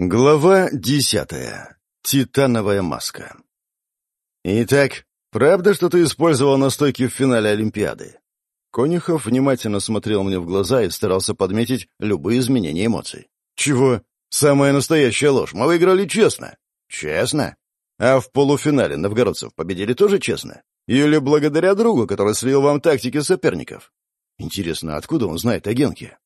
Глава десятая. Титановая маска. «Итак, правда, что ты использовал настойки в финале Олимпиады?» Конюхов внимательно смотрел мне в глаза и старался подметить любые изменения эмоций. «Чего? Самая настоящая ложь. Мы выиграли честно». «Честно? А в полуфинале новгородцев победили тоже честно? Или благодаря другу, который слил вам тактики соперников?» «Интересно, откуда он знает о Генке?»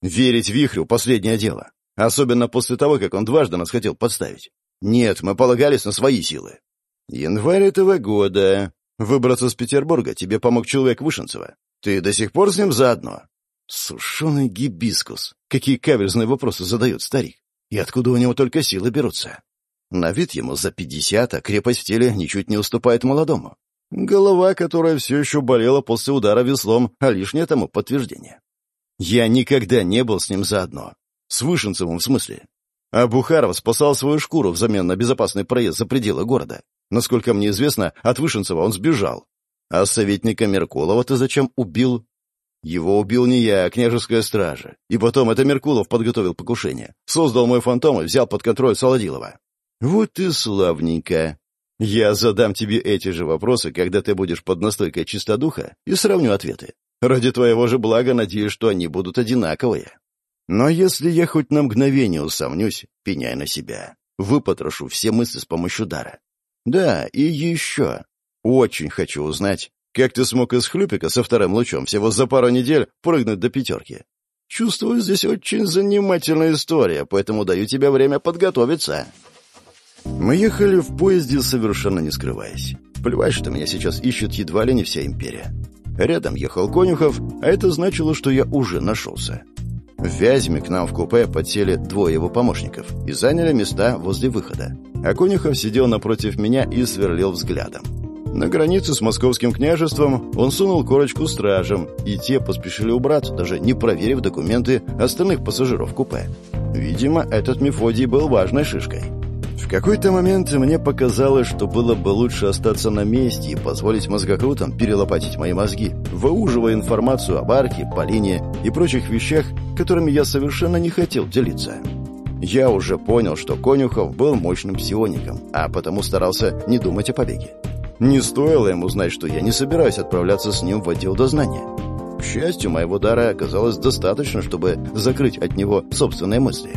«Верить Вихрю — последнее дело. Особенно после того, как он дважды нас хотел подставить. Нет, мы полагались на свои силы. Январь этого года. Выбраться с Петербурга тебе помог человек Вышенцева. Ты до сих пор с ним заодно? Сушеный гибискус. Какие каверзные вопросы задает старик. И откуда у него только силы берутся? На вид ему за пятьдесят, а крепость в теле ничуть не уступает молодому. Голова, которая все еще болела после удара веслом, а лишнее тому подтверждение. Я никогда не был с ним заодно. С Вышинцевым в смысле. А Бухаров спасал свою шкуру взамен на безопасный проезд за пределы города. Насколько мне известно, от Вышинцева он сбежал. А советника Меркулова ты зачем убил? Его убил не я, а княжеская стража. И потом это Меркулов подготовил покушение. Создал мой фантом и взял под контроль Солодилова. Вот и славненько. Я задам тебе эти же вопросы, когда ты будешь под настойкой чистодуха, и сравню ответы. Ради твоего же блага надеюсь, что они будут одинаковые. Но если я хоть на мгновение усомнюсь, пеняй на себя. Выпотрошу все мысли с помощью дара. Да, и еще. Очень хочу узнать, как ты смог из хлюпика со вторым лучом всего за пару недель прыгнуть до пятерки. Чувствую, здесь очень занимательная история, поэтому даю тебе время подготовиться. Мы ехали в поезде, совершенно не скрываясь. Плевать, что меня сейчас ищет едва ли не вся империя. Рядом ехал Конюхов, а это значило, что я уже нашелся. В Вязьме к нам в купе подсели двое его помощников и заняли места возле выхода. А Конюхов сидел напротив меня и сверлил взглядом. На границе с московским княжеством он сунул корочку стражам, и те поспешили убраться, даже не проверив документы остальных пассажиров купе. Видимо, этот Мефодий был важной шишкой. В какой-то момент мне показалось, что было бы лучше остаться на месте и позволить мозгокрутам перелопатить мои мозги, выуживая информацию об арке, Полине и прочих вещах, которыми я совершенно не хотел делиться. Я уже понял, что Конюхов был мощным псиоником, а потому старался не думать о побеге. Не стоило ему знать, что я не собираюсь отправляться с ним в отдел дознания. К счастью, моего дара оказалось достаточно, чтобы закрыть от него собственные мысли.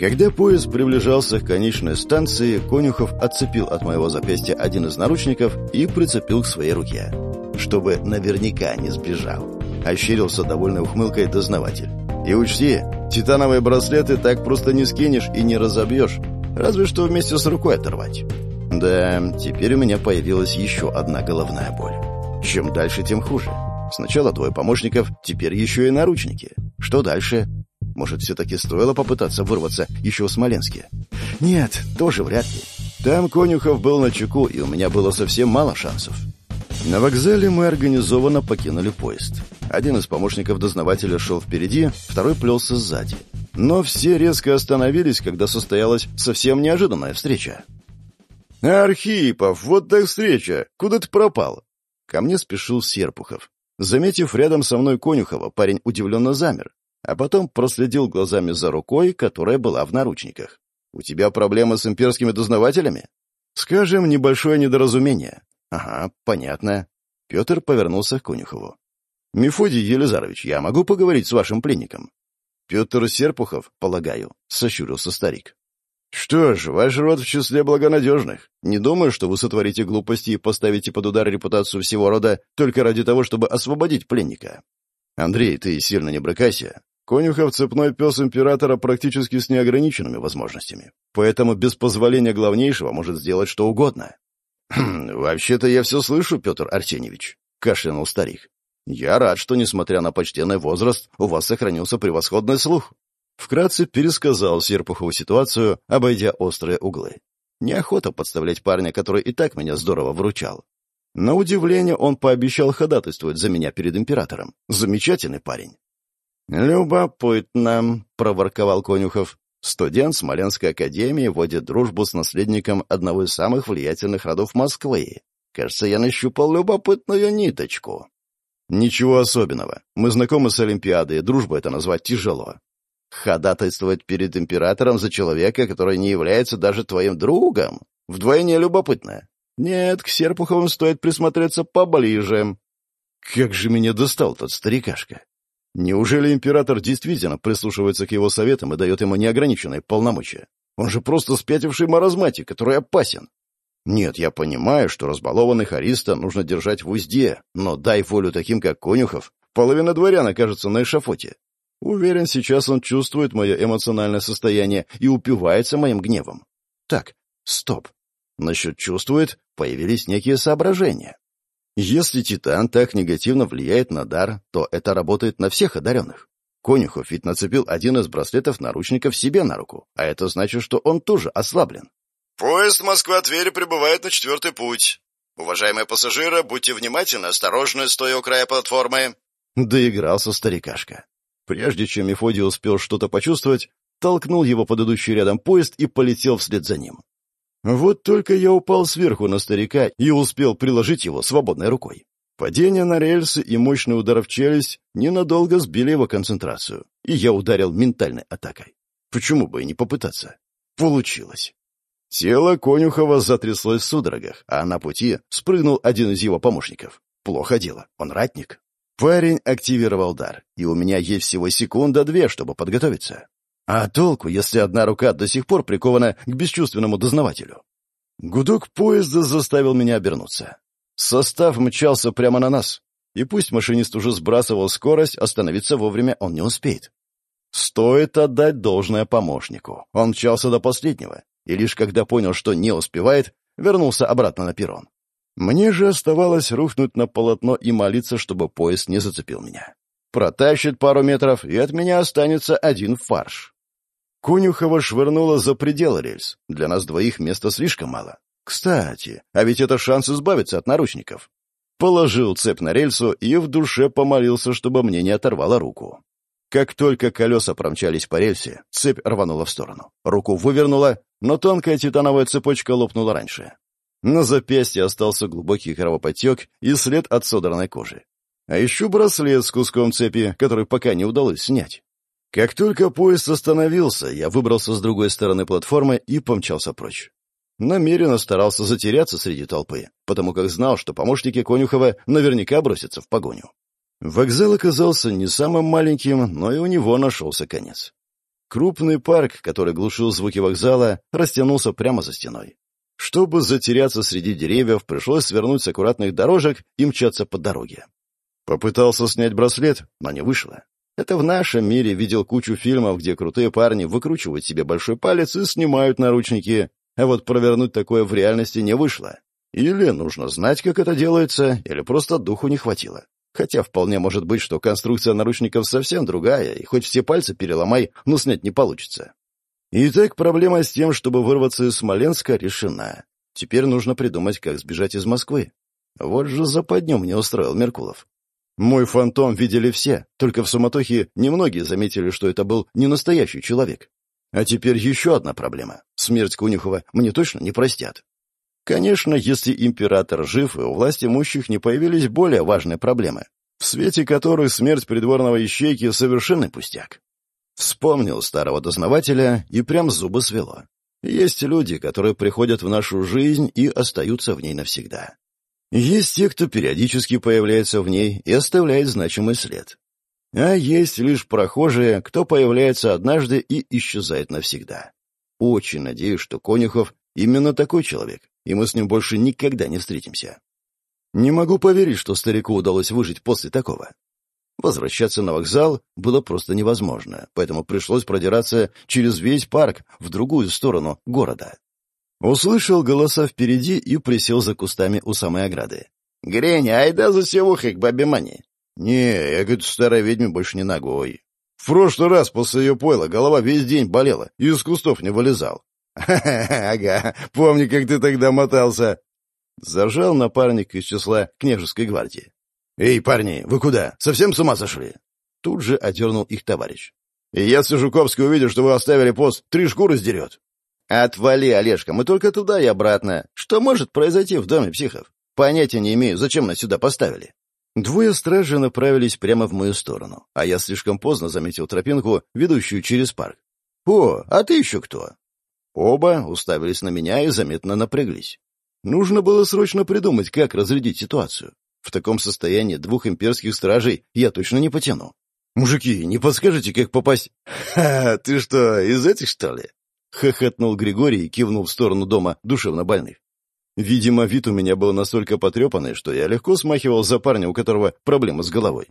Когда поезд приближался к конечной станции, Конюхов отцепил от моего запястья один из наручников и прицепил к своей руке. Чтобы наверняка не сбежал. Ощерился довольной ухмылкой дознаватель. «И учти, титановые браслеты так просто не скинешь и не разобьешь. Разве что вместе с рукой оторвать». Да, теперь у меня появилась еще одна головная боль. Чем дальше, тем хуже. Сначала двое помощников, теперь еще и наручники. Что дальше? Может, все-таки стоило попытаться вырваться еще в Смоленске? Нет, тоже вряд ли. Там Конюхов был на чеку, и у меня было совсем мало шансов. На вокзале мы организованно покинули поезд. Один из помощников дознавателя шел впереди, второй плелся сзади. Но все резко остановились, когда состоялась совсем неожиданная встреча. «Архипов, вот так встреча! Куда ты пропал?» Ко мне спешил Серпухов. Заметив рядом со мной Конюхова, парень удивленно замер а потом проследил глазами за рукой, которая была в наручниках. «У тебя проблемы с имперскими дознавателями?» «Скажем, небольшое недоразумение». «Ага, понятно». Петр повернулся к Конюхову. «Мефодий Елизарович, я могу поговорить с вашим пленником?» «Петр Серпухов, полагаю», — сощурился старик. «Что ж, ваш род в числе благонадежных. Не думаю, что вы сотворите глупости и поставите под удар репутацию всего рода только ради того, чтобы освободить пленника. Андрей, ты сильно не брыкайся. Конюхов — цепной пес императора практически с неограниченными возможностями. Поэтому без позволения главнейшего может сделать что угодно. «Хм, «Вообще-то я все слышу, Петр Арсеньевич», — кашлянул старик. «Я рад, что, несмотря на почтенный возраст, у вас сохранился превосходный слух». Вкратце пересказал Серпухову ситуацию, обойдя острые углы. Неохота подставлять парня, который и так меня здорово выручал. На удивление он пообещал ходатайствовать за меня перед императором. Замечательный парень. «Любопытно», — проворковал Конюхов. «Студент Смоленской академии вводит дружбу с наследником одного из самых влиятельных родов Москвы. Кажется, я нащупал любопытную ниточку». «Ничего особенного. Мы знакомы с Олимпиадой, дружбу это назвать тяжело». Ходатайствовать перед императором за человека, который не является даже твоим другом? Вдвойне любопытно. Нет, к Серпуховым стоит присмотреться поближе. Как же меня достал тот старикашка. Неужели император действительно прислушивается к его советам и дает ему неограниченные полномочия? Он же просто спятивший маразматик, который опасен. Нет, я понимаю, что разбалованных ариста нужно держать в узде, но дай волю таким, как Конюхов, половина дворян окажется на эшафоте. Уверен, сейчас он чувствует мое эмоциональное состояние и упивается моим гневом. Так, стоп. Насчет чувствует появились некие соображения. Если Титан так негативно влияет на дар, то это работает на всех одаренных. Конюхов ведь нацепил один из браслетов-наручников себе на руку, а это значит, что он тоже ослаблен. «Поезд Москва-Тверь прибывает на четвертый путь. Уважаемые пассажиры, будьте внимательны, осторожны, стоя у края платформы». Доигрался старикашка. Прежде чем Мефодий успел что-то почувствовать, толкнул его под идущий рядом поезд и полетел вслед за ним. Вот только я упал сверху на старика и успел приложить его свободной рукой. Падение на рельсы и мощный удар в челюсть ненадолго сбили его концентрацию, и я ударил ментальной атакой. Почему бы и не попытаться? Получилось. Тело Конюхова затряслось в судорогах, а на пути спрыгнул один из его помощников. Плохо дело, он ратник. Парень активировал дар, и у меня есть всего секунда-две, чтобы подготовиться. А толку, если одна рука до сих пор прикована к бесчувственному дознавателю? Гудок поезда заставил меня обернуться. Состав мчался прямо на нас. И пусть машинист уже сбрасывал скорость, остановиться вовремя он не успеет. Стоит отдать должное помощнику. Он мчался до последнего, и лишь когда понял, что не успевает, вернулся обратно на перрон. Мне же оставалось рухнуть на полотно и молиться, чтобы поезд не зацепил меня. Протащит пару метров, и от меня останется один фарш. Конюхова швырнула за пределы рельс. Для нас двоих места слишком мало. Кстати, а ведь это шанс избавиться от наручников. Положил цепь на рельсу и в душе помолился, чтобы мне не оторвало руку. Как только колеса промчались по рельсе, цепь рванула в сторону. Руку вывернула, но тонкая титановая цепочка лопнула раньше. На запястье остался глубокий кровоподтек и след от содранной кожи. А еще браслет с куском цепи, который пока не удалось снять. Как только поезд остановился, я выбрался с другой стороны платформы и помчался прочь. Намеренно старался затеряться среди толпы, потому как знал, что помощники Конюхова наверняка бросятся в погоню. Вокзал оказался не самым маленьким, но и у него нашелся конец. Крупный парк, который глушил звуки вокзала, растянулся прямо за стеной. Чтобы затеряться среди деревьев, пришлось свернуть с аккуратных дорожек и мчаться по дороге. Попытался снять браслет, но не вышло. Это в нашем мире видел кучу фильмов, где крутые парни выкручивают себе большой палец и снимают наручники, а вот провернуть такое в реальности не вышло. Или нужно знать, как это делается, или просто духу не хватило. Хотя вполне может быть, что конструкция наручников совсем другая, и хоть все пальцы переломай, но снять не получится. Итак, проблема с тем, чтобы вырваться из Смоленска, решена. Теперь нужно придумать, как сбежать из Москвы. Вот же западню мне устроил Меркулов. Мой фантом видели все, только в суматохе немногие заметили, что это был не настоящий человек. А теперь еще одна проблема. Смерть Кунюхова мне точно не простят. Конечно, если император жив, и у власти имущих не появились более важные проблемы, в свете которых смерть придворного ищейки — совершенный пустяк. Вспомнил старого дознавателя и прям зубы свело. Есть люди, которые приходят в нашу жизнь и остаются в ней навсегда. Есть те, кто периодически появляется в ней и оставляет значимый след. А есть лишь прохожие, кто появляется однажды и исчезает навсегда. Очень надеюсь, что Конюхов именно такой человек, и мы с ним больше никогда не встретимся. Не могу поверить, что старику удалось выжить после такого. Возвращаться на вокзал было просто невозможно, поэтому пришлось продираться через весь парк в другую сторону города. Услышал голоса впереди и присел за кустами у самой ограды. «Греня, айда за севухой к бабе Мане!» «Не, я, говорит, старой ведьме больше не ногой. В прошлый раз после ее пойла голова весь день болела и из кустов не вылезал». «Ха-ха, ага, помню, как ты тогда мотался!» Зажал напарник из числа княжеской гвардии. «Эй, парни, вы куда? Совсем с ума сошли?» Тут же одернул их товарищ. «И если Жуковский увидит, что вы оставили пост, три шкуры сдерет». «Отвали, Олежка, мы только туда и обратно. Что может произойти в доме психов? Понятия не имею, зачем нас сюда поставили». Двое стражей направились прямо в мою сторону, а я слишком поздно заметил тропинку, ведущую через парк. «О, а ты еще кто?» Оба уставились на меня и заметно напряглись. Нужно было срочно придумать, как разрядить ситуацию. В таком состоянии двух имперских стражей я точно не потяну. «Мужики, не подскажете, как попасть?» «Ха, ты что, из этих, что ли?» — хохотнул Григорий и кивнул в сторону дома душевнобольных. Видимо, вид у меня был настолько потрепанный, что я легко смахивал за парня, у которого проблемы с головой.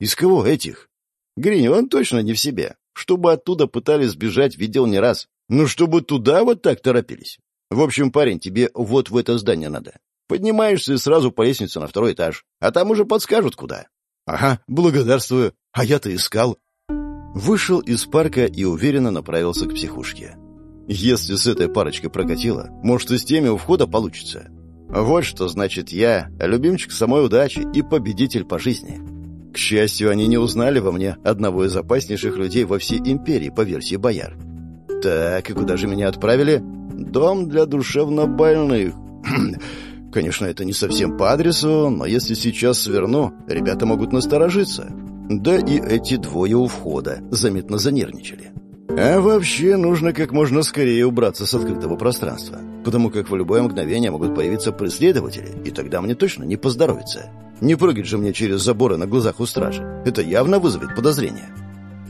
Из кого этих? Гринь, он точно не в себе. Чтобы оттуда пытались сбежать, видел не раз. Ну, чтобы туда вот так торопились. В общем, парень, тебе вот в это здание надо. Поднимаешься сразу по лестнице на второй этаж. А там уже подскажут, куда. Ага, благодарствую. А я-то искал. Вышел из парка и уверенно направился к психушке. Если с этой парочкой прокатило, может, и с теми у входа получится. Вот что значит я, любимчик самой удачи и победитель по жизни. К счастью, они не узнали во мне одного из опаснейших людей во всей империи по версии бояр. Так, и куда же меня отправили? Дом для душевнобольных. Конечно, это не совсем по адресу, но если сейчас сверну, ребята могут насторожиться. Да и эти двое у входа заметно занервничали. А вообще нужно как можно скорее убраться с открытого пространства, потому как в любое мгновение могут появиться преследователи, и тогда мне точно не поздоровится. Не прыгать же мне через заборы на глазах у стражи. Это явно вызовет подозрение.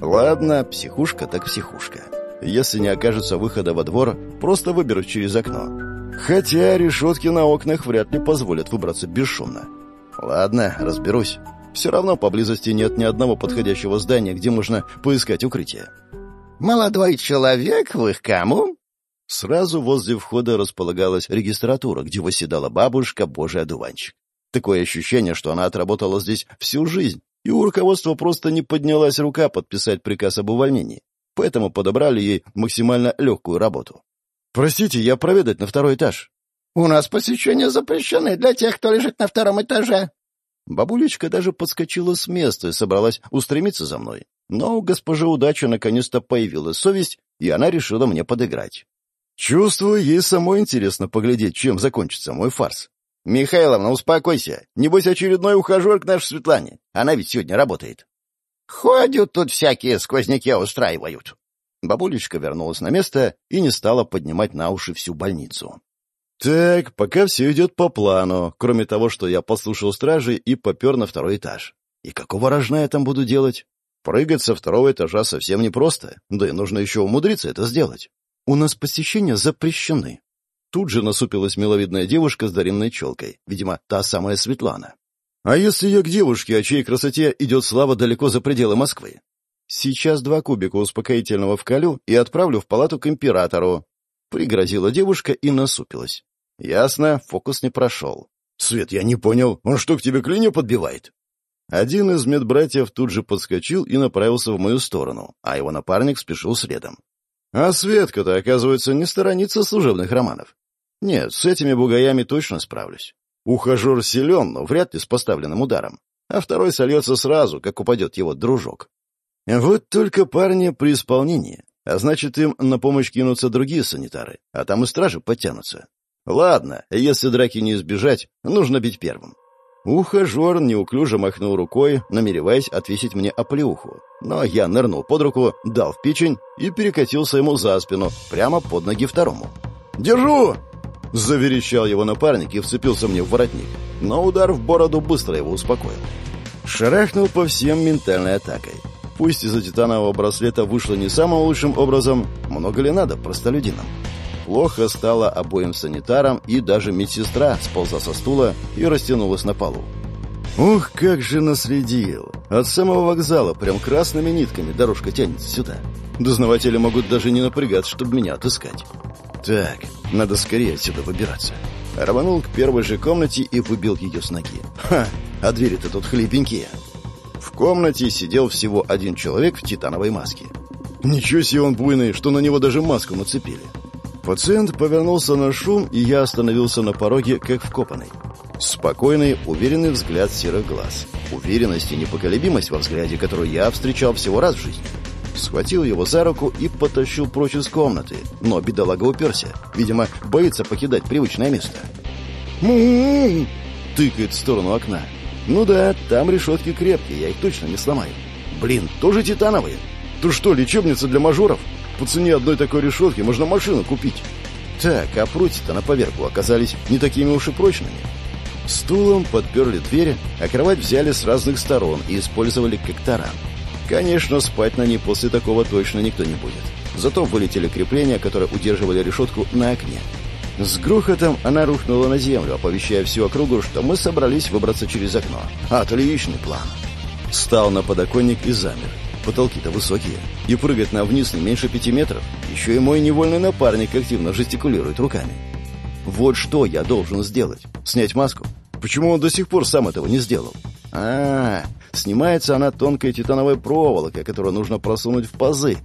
Ладно, психушка так психушка. Если не окажется выхода во двор, просто выберу через окно. Хотя решетки на окнах вряд ли позволят выбраться бесшумно. Ладно, разберусь. Все равно поблизости нет ни одного подходящего здания, где можно поискать укрытие. «Молодой человек, вы к кому?» Сразу возле входа располагалась регистратура, где восседала бабушка Божий одуванчик. Такое ощущение, что она отработала здесь всю жизнь, и у руководства просто не поднялась рука подписать приказ об увольнении, поэтому подобрали ей максимально легкую работу. «Простите, я проведать на второй этаж». «У нас посещения запрещены для тех, кто лежит на втором этаже». Бабулечка даже подскочила с места и собралась устремиться за мной. Но у госпожи удачи наконец-то появилась совесть, и она решила мне подыграть. Чувствую, ей самой интересно поглядеть, чем закончится мой фарс. «Михайловна, успокойся. Небось, очередной ухажер к нашей Светлане. Она ведь сегодня работает». «Ходят тут всякие сквозняки устраивают». Бабулечка вернулась на место и не стала поднимать на уши всю больницу. Так, пока все идет по плану, кроме того, что я послушал стражи и попер на второй этаж. И какого рожна я там буду делать? Прыгать со второго этажа совсем непросто, да и нужно еще умудриться это сделать. У нас посещения запрещены. Тут же насупилась миловидная девушка с даренной челкой, видимо, та самая Светлана. А если я к девушке, о чьей красоте идет слава далеко за пределы Москвы? Сейчас два кубика успокоительного вколю и отправлю в палату к императору. Пригрозила девушка и насупилась. Ясно, фокус не прошел. Свет, я не понял, он что, к тебе клинью подбивает? Один из медбратьев тут же подскочил и направился в мою сторону, а его напарник спешил следом. А Светка-то, оказывается, не сторонится служебных романов. Нет, с этими бугаями точно справлюсь. Ухажер силен, но вряд ли с поставленным ударом. А второй сольется сразу, как упадет его дружок. Вот только парни при исполнении. А значит, им на помощь кинутся другие санитары, а там и стражи подтянутся. Ладно, если драки не избежать, нужно бить первым. Ухажер неуклюже махнул рукой, намереваясь отвесить мне оплеуху. Но я нырнул под руку, дал в печень и перекатился ему за спину, прямо под ноги второму. «Держу!» — заверещал его напарник и вцепился мне в воротник. Но удар в бороду быстро его успокоил. Шарахнул по всем ментальной атакой. Пусть из-за титанового браслета вышло не самым лучшим образом, много ли надо простолюдинам? Плохо стало обоим санитарам, и даже медсестра сползла со стула и растянулась на полу. Ух, как же наследил! От самого вокзала прям красными нитками дорожка тянется сюда. Дознаватели могут даже не напрягаться, чтобы меня отыскать. Так, надо скорее отсюда выбираться. Рванул к первой же комнате и выбил ее с ноги. Ха! А двери-то тут хлипенькие. В комнате сидел всего один человек в титановой маске. Ничего себе он буйный, что на него даже маску нацепили. Пациент повернулся на шум, и я остановился на пороге, как вкопанный. Спокойный, уверенный взгляд серых глаз. Уверенность и непоколебимость во взгляде, которую я встречал всего раз в жизни. Схватил его за руку и потащил прочь из комнаты. Но бедолага уперся. Видимо, боится покидать привычное место. му тыкает в сторону окна. Ну да, там решетки крепкие, я их точно не сломаю. Блин, тоже титановые. Ты что, лечебница для мажоров? По цене одной такой решетки можно машину купить. Так, а прутья-то на поверку оказались не такими уж и прочными. Стулом подперли двери, а кровать взяли с разных сторон и использовали как таран. Конечно, спать на ней после такого точно никто не будет. Зато вылетели крепления, которые удерживали решетку на окне. С грохотом она рухнула на землю, оповещая всю округу, что мы собрались выбраться через окно. Отличный план. Стал на подоконник и замер. Потолки-то высокие. И прыгать на вниз не меньше пяти метров. Еще и мой невольный напарник активно жестикулирует руками. Вот что я должен сделать. Снять маску. Почему он до сих пор сам этого не сделал? А, -а, -а снимается она тонкой титановой проволокой, которую нужно просунуть в пазы.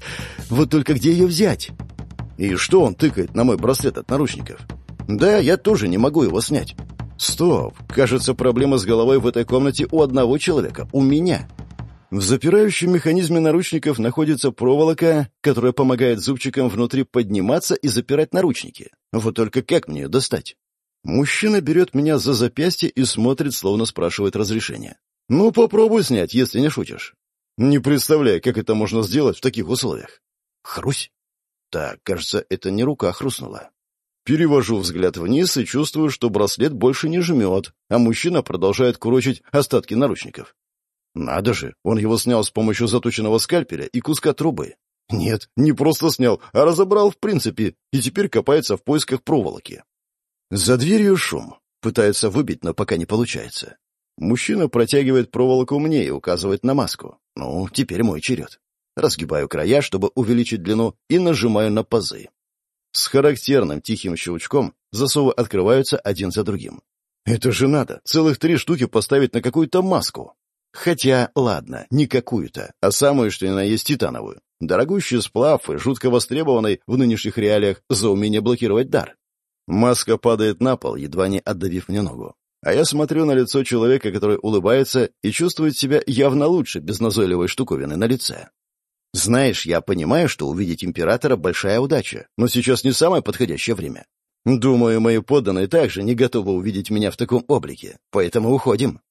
Вот только где ее взять? И что он тыкает на мой браслет от наручников? Да, я тоже не могу его снять. Стоп, кажется, проблема с головой в этой комнате у одного человека, у меня. В запирающем механизме наручников находится проволока, которая помогает зубчикам внутри подниматься и запирать наручники. Вот только как мне ее достать? Мужчина берет меня за запястье и смотрит, словно спрашивает разрешения. «Ну, попробуй снять, если не шутишь». Не представляю, как это можно сделать в таких условиях. Хрусь. Так, кажется, это не рука хрустнула. Перевожу взгляд вниз и чувствую, что браслет больше не жмет, а мужчина продолжает курочить остатки наручников. Надо же, он его снял с помощью заточенного скальпеля и куска трубы. Нет, не просто снял, а разобрал в принципе, и теперь копается в поисках проволоки. За дверью шум. Пытается выбить, но пока не получается. Мужчина протягивает проволоку мне и указывает на маску. Ну, теперь мой черед. Разгибаю края, чтобы увеличить длину, и нажимаю на пазы. С характерным тихим щелчком засовы открываются один за другим. Это же надо, целых три штуки поставить на какую-то маску. Хотя, ладно, не какую-то, а самую, что ни на есть титановую. Дорогущий сплав и жутко востребованный в нынешних реалиях за умение блокировать дар. Маска падает на пол, едва не отдавив мне ногу. А я смотрю на лицо человека, который улыбается и чувствует себя явно лучше без назойливой штуковины на лице. Знаешь, я понимаю, что увидеть императора — большая удача, но сейчас не самое подходящее время. Думаю, мои подданные также не готовы увидеть меня в таком облике, поэтому уходим.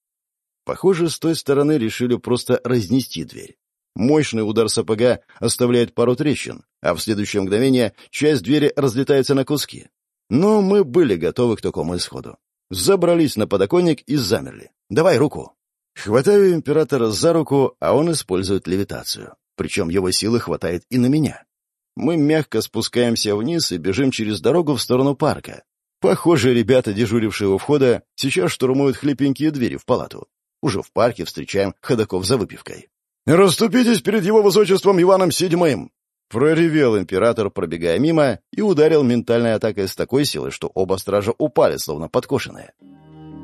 Похоже, с той стороны решили просто разнести дверь. Мощный удар сапога оставляет пару трещин, а в следующее мгновение часть двери разлетается на куски. Но мы были готовы к такому исходу. Забрались на подоконник и замерли. «Давай руку». Хватаю императора за руку, а он использует левитацию. Причем его силы хватает и на меня. Мы мягко спускаемся вниз и бежим через дорогу в сторону парка. Похоже, ребята, дежурившие у входа, сейчас штурмуют хлипенькие двери в палату. Уже в парке встречаем ходаков за выпивкой. «Расступитесь перед его высочеством Иваном Седьмым!» Проревел император, пробегая мимо, и ударил ментальной атакой с такой силой, что оба стража упали, словно подкошенные.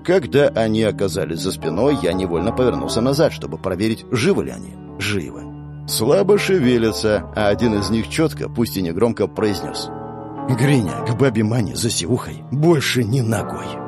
Когда они оказались за спиной, я невольно повернулся назад, чтобы проверить, живы ли они. Живы. Слабо шевелятся, а один из них четко, пусть и негромко, произнес. «Гриня, к бабе Мане за сивухой больше ни ногой».